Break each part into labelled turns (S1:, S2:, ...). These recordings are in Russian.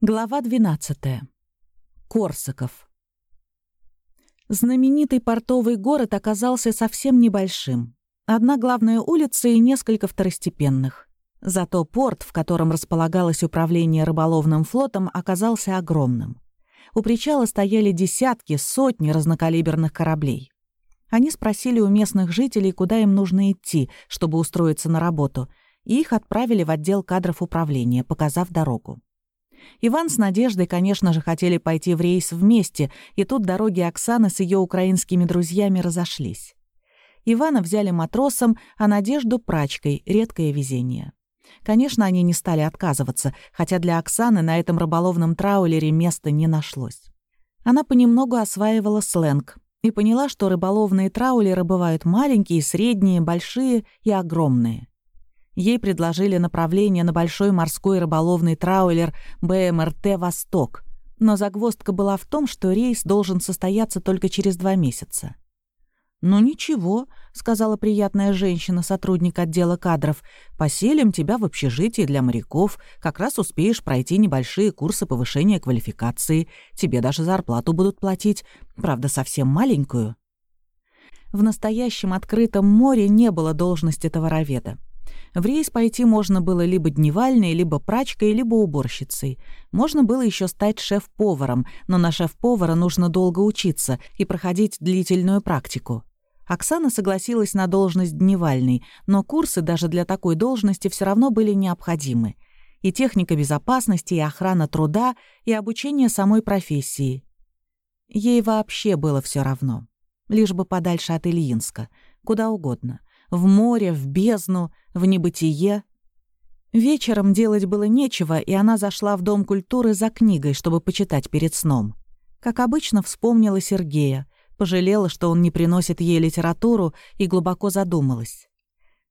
S1: Глава 12. Корсаков. Знаменитый портовый город оказался совсем небольшим. Одна главная улица и несколько второстепенных. Зато порт, в котором располагалось управление рыболовным флотом, оказался огромным. У причала стояли десятки, сотни разнокалиберных кораблей. Они спросили у местных жителей, куда им нужно идти, чтобы устроиться на работу, и их отправили в отдел кадров управления, показав дорогу. Иван с Надеждой, конечно же, хотели пойти в рейс вместе, и тут дороги Оксаны с ее украинскими друзьями разошлись. Ивана взяли матросом, а Надежду — прачкой, редкое везение. Конечно, они не стали отказываться, хотя для Оксаны на этом рыболовном траулере места не нашлось. Она понемногу осваивала сленг и поняла, что рыболовные траулеры бывают маленькие, средние, большие и огромные. Ей предложили направление на большой морской рыболовный траулер БМРТ «Восток», но загвоздка была в том, что рейс должен состояться только через два месяца. «Ну ничего», — сказала приятная женщина, сотрудник отдела кадров, «поселим тебя в общежитии для моряков, как раз успеешь пройти небольшие курсы повышения квалификации, тебе даже зарплату будут платить, правда, совсем маленькую». В настоящем открытом море не было должности товароведа. В рейс пойти можно было либо дневальной, либо прачкой, либо уборщицей. Можно было еще стать шеф-поваром, но на шеф-повара нужно долго учиться и проходить длительную практику. Оксана согласилась на должность дневальной, но курсы даже для такой должности все равно были необходимы. И техника безопасности, и охрана труда, и обучение самой профессии. Ей вообще было все равно. Лишь бы подальше от Ильинска, куда угодно в море, в бездну, в небытие. Вечером делать было нечего, и она зашла в Дом культуры за книгой, чтобы почитать перед сном. Как обычно, вспомнила Сергея, пожалела, что он не приносит ей литературу, и глубоко задумалась.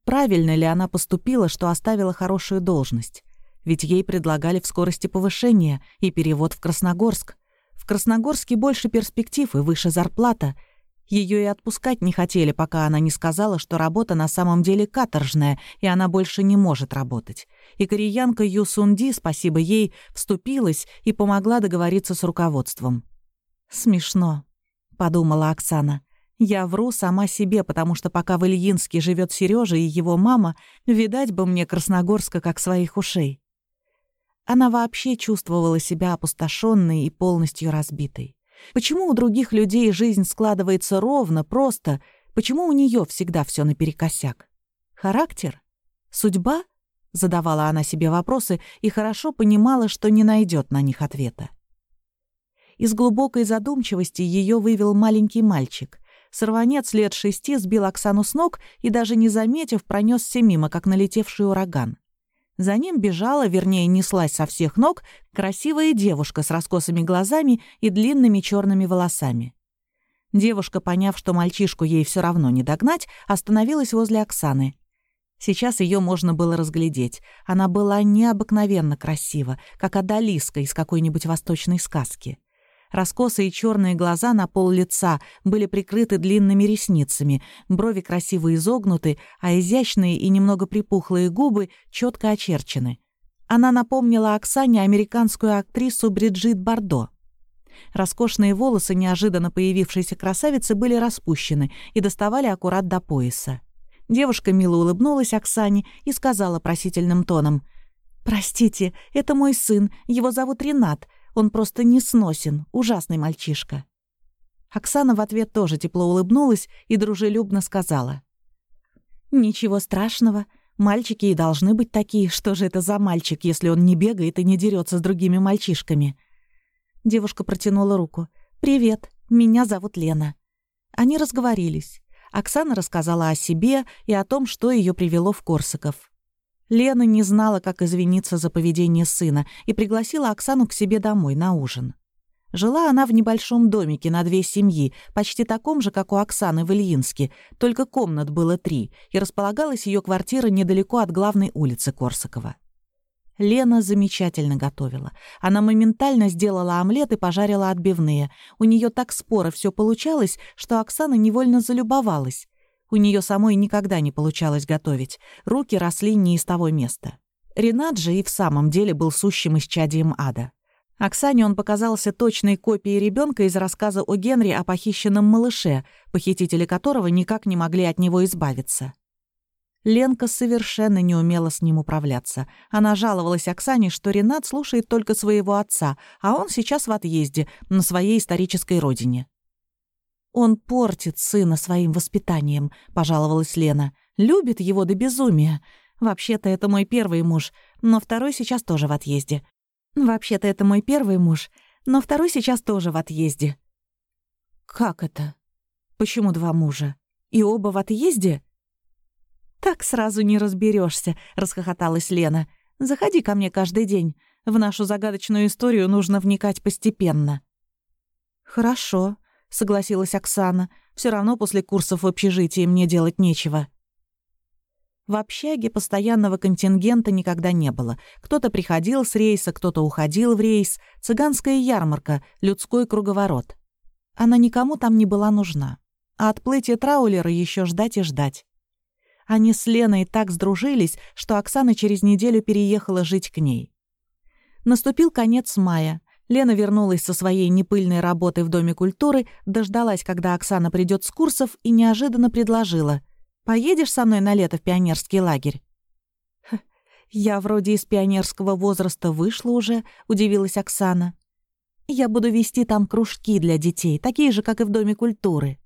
S1: Правильно ли она поступила, что оставила хорошую должность? Ведь ей предлагали в скорости повышения и перевод в Красногорск. В Красногорске больше перспектив и выше зарплата — ее и отпускать не хотели, пока она не сказала, что работа на самом деле каторжная, и она больше не может работать. И кореянка Юсунди, спасибо ей, вступилась и помогла договориться с руководством. «Смешно», — подумала Оксана. «Я вру сама себе, потому что пока в Ильинске живет Сережа и его мама, видать бы мне Красногорска как своих ушей». Она вообще чувствовала себя опустошенной и полностью разбитой. Почему у других людей жизнь складывается ровно, просто? Почему у нее всегда все наперекосяк? Характер? Судьба? Задавала она себе вопросы и хорошо понимала, что не найдет на них ответа. Из глубокой задумчивости ее вывел маленький мальчик. Сорванец лет шести сбил Оксану с ног и, даже не заметив, пронесся мимо, как налетевший ураган. За ним бежала, вернее, неслась со всех ног, красивая девушка с раскосыми глазами и длинными черными волосами. Девушка, поняв, что мальчишку ей все равно не догнать, остановилась возле Оксаны. Сейчас ее можно было разглядеть. Она была необыкновенно красива, как Адалиска из какой-нибудь восточной сказки. Раскосые черные глаза на пол лица были прикрыты длинными ресницами, брови красиво изогнуты, а изящные и немного припухлые губы четко очерчены. Она напомнила Оксане американскую актрису Бриджит Бардо. Роскошные волосы неожиданно появившейся красавицы были распущены и доставали аккурат до пояса. Девушка мило улыбнулась Оксане и сказала просительным тоном — «Простите, это мой сын, его зовут Ренат. Он просто не сносен, ужасный мальчишка». Оксана в ответ тоже тепло улыбнулась и дружелюбно сказала. «Ничего страшного. Мальчики и должны быть такие. Что же это за мальчик, если он не бегает и не дерется с другими мальчишками?» Девушка протянула руку. «Привет, меня зовут Лена». Они разговорились. Оксана рассказала о себе и о том, что ее привело в Корсаков. Лена не знала, как извиниться за поведение сына, и пригласила Оксану к себе домой на ужин. Жила она в небольшом домике на две семьи, почти таком же, как у Оксаны в Ильинске, только комнат было три, и располагалась ее квартира недалеко от главной улицы Корсакова. Лена замечательно готовила. Она моментально сделала омлет и пожарила отбивные. У нее так споро все получалось, что Оксана невольно залюбовалась. У нее самой никогда не получалось готовить. Руки росли не из того места. Ренат же и в самом деле был сущим исчадием ада. Оксане он показался точной копией ребенка из рассказа о Генри о похищенном малыше, похитители которого никак не могли от него избавиться. Ленка совершенно не умела с ним управляться. Она жаловалась Оксане, что Ренат слушает только своего отца, а он сейчас в отъезде, на своей исторической родине. «Он портит сына своим воспитанием», — пожаловалась Лена. «Любит его до безумия. Вообще-то это мой первый муж, но второй сейчас тоже в отъезде. Вообще-то это мой первый муж, но второй сейчас тоже в отъезде». «Как это? Почему два мужа? И оба в отъезде?» «Так сразу не разберешься, расхохоталась Лена. «Заходи ко мне каждый день. В нашу загадочную историю нужно вникать постепенно». «Хорошо», — согласилась Оксана. Все равно после курсов в общежитии мне делать нечего». В общаге постоянного контингента никогда не было. Кто-то приходил с рейса, кто-то уходил в рейс. Цыганская ярмарка, людской круговорот. Она никому там не была нужна. А отплытие траулера еще ждать и ждать. Они с Леной так сдружились, что Оксана через неделю переехала жить к ней. Наступил конец мая. Лена вернулась со своей непыльной работы в Доме культуры, дождалась, когда Оксана придет с курсов, и неожиданно предложила. Поедешь со мной на лето в пионерский лагерь?» «Я вроде из пионерского возраста вышла уже», — удивилась Оксана. «Я буду вести там кружки для детей, такие же, как и в Доме культуры».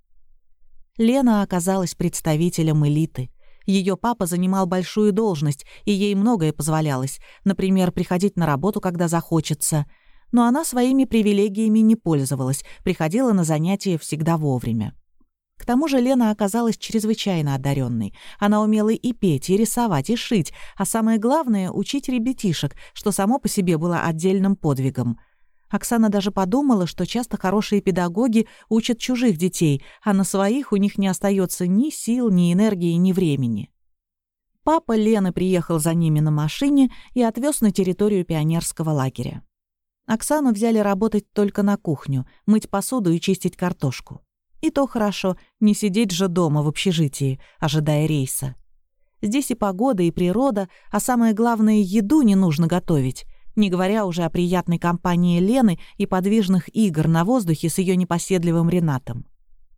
S1: Лена оказалась представителем элиты. Ее папа занимал большую должность, и ей многое позволялось, например, приходить на работу, когда захочется. Но она своими привилегиями не пользовалась, приходила на занятия всегда вовремя. К тому же Лена оказалась чрезвычайно одаренной. Она умела и петь, и рисовать, и шить, а самое главное — учить ребятишек, что само по себе было отдельным подвигом. Оксана даже подумала, что часто хорошие педагоги учат чужих детей, а на своих у них не остается ни сил, ни энергии, ни времени. Папа Лены приехал за ними на машине и отвез на территорию пионерского лагеря. Оксану взяли работать только на кухню, мыть посуду и чистить картошку. И то хорошо, не сидеть же дома в общежитии, ожидая рейса. Здесь и погода, и природа, а самое главное, еду не нужно готовить, не говоря уже о приятной компании Лены и подвижных игр на воздухе с ее непоседливым Ренатом.